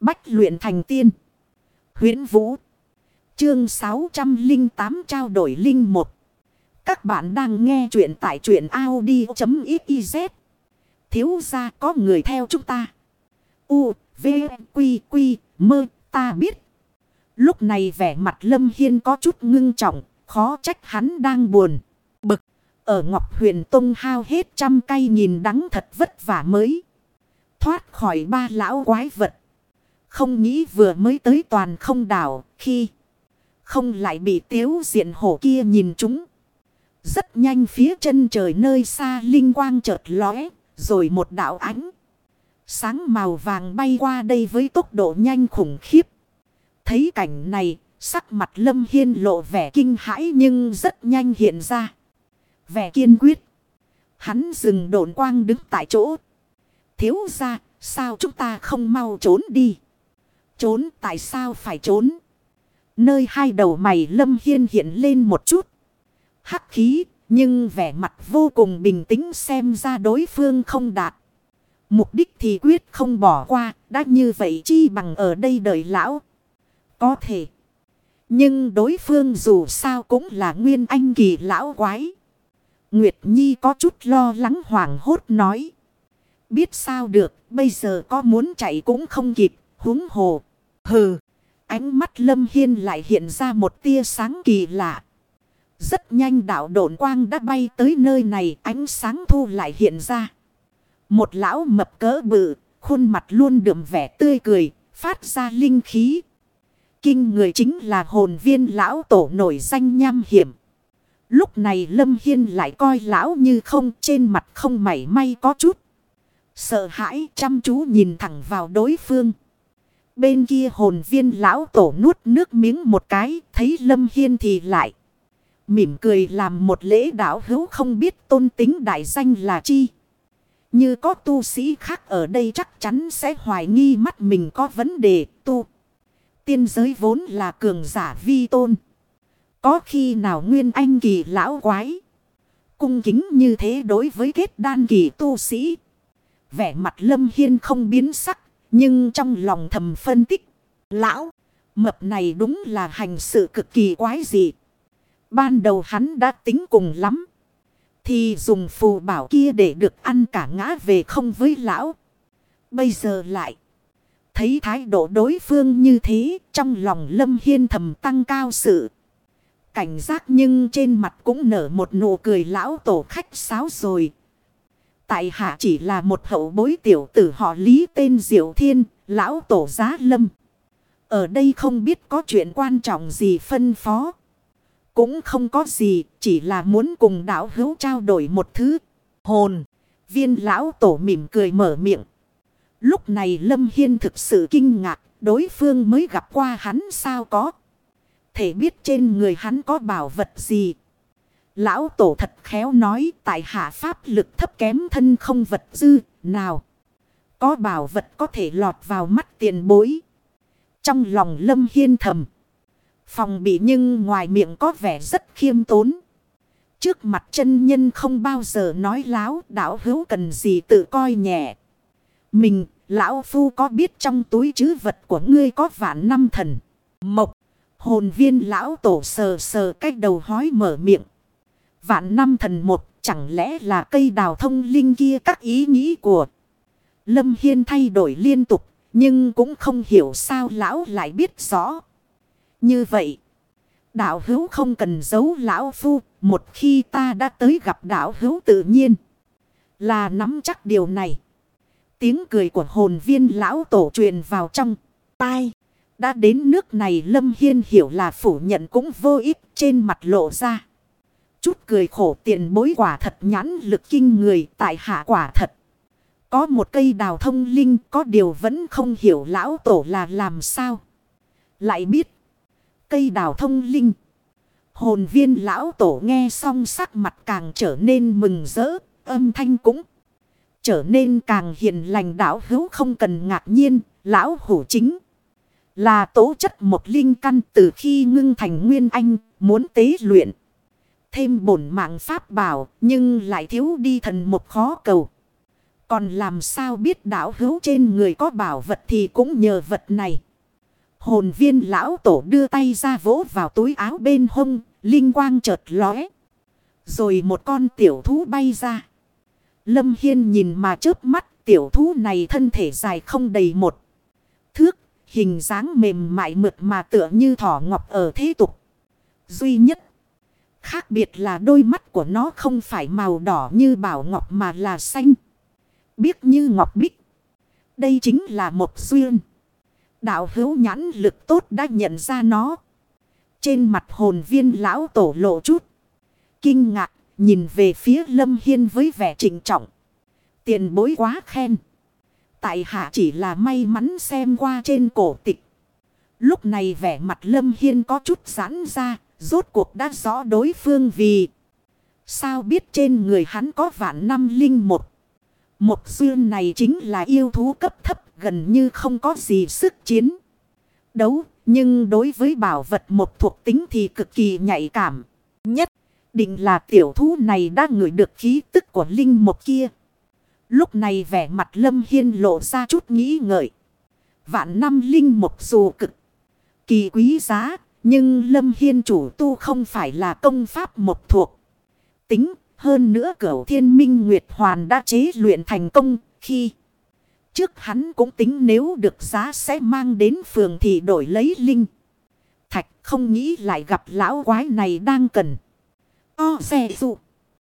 Bách luyện thành tiên. huyễn Vũ. Chương 608 trao đổi linh một. Các bạn đang nghe truyện tại truyện Audi.xyz. Thiếu ra có người theo chúng ta. U, V, Quy, Quy, Mơ, ta biết. Lúc này vẻ mặt Lâm Hiên có chút ngưng trọng, khó trách hắn đang buồn, bực. Ở Ngọc Huyền Tông hao hết trăm cây nhìn đắng thật vất vả mới. Thoát khỏi ba lão quái vật. Không nghĩ vừa mới tới toàn không đảo khi không lại bị tiếu diện hổ kia nhìn chúng. Rất nhanh phía chân trời nơi xa linh quang chợt lóe, rồi một đạo ánh. Sáng màu vàng bay qua đây với tốc độ nhanh khủng khiếp. Thấy cảnh này, sắc mặt Lâm Hiên lộ vẻ kinh hãi nhưng rất nhanh hiện ra. Vẻ kiên quyết. Hắn dừng đồn quang đứng tại chỗ. Thiếu ra, sao chúng ta không mau trốn đi? Trốn tại sao phải trốn? Nơi hai đầu mày Lâm Hiên hiện lên một chút. Hắc khí, nhưng vẻ mặt vô cùng bình tĩnh xem ra đối phương không đạt. Mục đích thì quyết không bỏ qua, đã như vậy chi bằng ở đây đợi lão. Có thể. Nhưng đối phương dù sao cũng là nguyên anh kỳ lão quái. Nguyệt Nhi có chút lo lắng hoảng hốt nói. Biết sao được, bây giờ có muốn chạy cũng không kịp, húng hồ. Hừ, ánh mắt Lâm Hiên lại hiện ra một tia sáng kỳ lạ. Rất nhanh đạo độn quang đã bay tới nơi này, ánh sáng thu lại hiện ra. Một lão mập cỡ bự, khuôn mặt luôn đượm vẻ tươi cười, phát ra linh khí. Kinh người chính là hồn viên lão tổ nổi danh nham hiểm. Lúc này Lâm Hiên lại coi lão như không trên mặt không mảy may có chút. Sợ hãi chăm chú nhìn thẳng vào đối phương. Bên kia hồn viên lão tổ nuốt nước miếng một cái, thấy Lâm Hiên thì lại. Mỉm cười làm một lễ đạo hữu không biết tôn tính đại danh là chi. Như có tu sĩ khác ở đây chắc chắn sẽ hoài nghi mắt mình có vấn đề tu. Tiên giới vốn là cường giả vi tôn. Có khi nào nguyên anh kỳ lão quái. Cung kính như thế đối với kết đan kỳ tu sĩ. Vẻ mặt lâm hiên không biến sắc. Nhưng trong lòng thầm phân tích. Lão, mập này đúng là hành sự cực kỳ quái dị. Ban đầu hắn đã tính cùng lắm. Thì dùng phù bảo kia để được ăn cả ngã về không với lão. Bây giờ lại. Thấy thái độ đối phương như thế. Trong lòng lâm hiên thầm tăng cao sự. Cảnh giác nhưng trên mặt cũng nở một nụ cười lão tổ khách sáo rồi. Tại hạ chỉ là một hậu bối tiểu tử họ lý tên Diệu Thiên, lão tổ giá lâm. Ở đây không biết có chuyện quan trọng gì phân phó. Cũng không có gì, chỉ là muốn cùng đạo hữu trao đổi một thứ. Hồn, viên lão tổ mỉm cười mở miệng. Lúc này Lâm Hiên thực sự kinh ngạc, đối phương mới gặp qua hắn sao có. Thể biết trên người hắn có bảo vật gì. Lão tổ thật khéo nói tại hạ pháp lực thấp kém thân không vật dư, nào. Có bảo vật có thể lọt vào mắt tiền bối. Trong lòng lâm hiên thầm. Phòng bị nhưng ngoài miệng có vẻ rất khiêm tốn. Trước mặt chân nhân không bao giờ nói láo đạo hữu cần gì tự coi nhẹ. Mình, lão phu có biết trong túi chứ vật của ngươi có vạn năm thần. Mộc, hồn viên lão tổ sờ sờ cách đầu hói mở miệng. Vạn năm thần một chẳng lẽ là cây đào thông linh kia các ý nghĩ của Lâm Hiên thay đổi liên tục nhưng cũng không hiểu sao lão lại biết rõ. Như vậy, đạo hữu không cần giấu lão phu, một khi ta đã tới gặp đạo hữu tự nhiên. Là nắm chắc điều này. Tiếng cười của hồn viên lão tổ truyền vào trong tai. Đã đến nước này Lâm Hiên hiểu là phủ nhận cũng vô ích trên mặt lộ ra. Chút cười khổ tiền bối quả thật nhãn lực kinh người, tại hạ quả thật. Có một cây đào thông linh, có điều vẫn không hiểu lão tổ là làm sao. Lại biết. Cây đào thông linh. Hồn viên lão tổ nghe xong sắc mặt càng trở nên mừng rỡ. Âm thanh cũng trở nên càng hiền lành đạo hữu không cần ngạc nhiên. Lão hủ chính là tố chất một linh căn từ khi ngưng thành nguyên anh, muốn tế luyện. Thêm bổn mạng pháp bảo nhưng lại thiếu đi thần một khó cầu. Còn làm sao biết đảo hữu trên người có bảo vật thì cũng nhờ vật này. Hồn viên lão tổ đưa tay ra vỗ vào túi áo bên hông, linh quang chợt lóe. Rồi một con tiểu thú bay ra. Lâm Hiên nhìn mà chớp mắt tiểu thú này thân thể dài không đầy một thước. Hình dáng mềm mại mượt mà tựa như thỏ ngọc ở thế tục. Duy nhất. Khác biệt là đôi mắt của nó không phải màu đỏ như bảo ngọc mà là xanh. Biết như ngọc bích. Đây chính là một duyên. Đạo hữu nhãn lực tốt đã nhận ra nó. Trên mặt hồn viên lão tổ lộ chút. Kinh ngạc, nhìn về phía lâm hiên với vẻ trịnh trọng. Tiền bối quá khen. Tại hạ chỉ là may mắn xem qua trên cổ tịch. Lúc này vẻ mặt lâm hiên có chút giãn ra. Rốt cuộc đã rõ đối phương vì. Sao biết trên người hắn có vạn năm linh một. Một duyên này chính là yêu thú cấp thấp, gần như không có gì sức chiến. Đấu, nhưng đối với bảo vật một thuộc tính thì cực kỳ nhạy cảm. Nhất, định là tiểu thú này đã ngửi được khí tức của linh một kia. Lúc này vẻ mặt lâm hiên lộ ra chút nghĩ ngợi. Vạn năm linh một dù cực, kỳ quý giá. Nhưng lâm hiên chủ tu không phải là công pháp một thuộc. Tính, hơn nữa cửu thiên minh Nguyệt Hoàn đã chế luyện thành công, khi trước hắn cũng tính nếu được giá sẽ mang đến phường thì đổi lấy linh. Thạch không nghĩ lại gặp lão quái này đang cần. O xe dụ.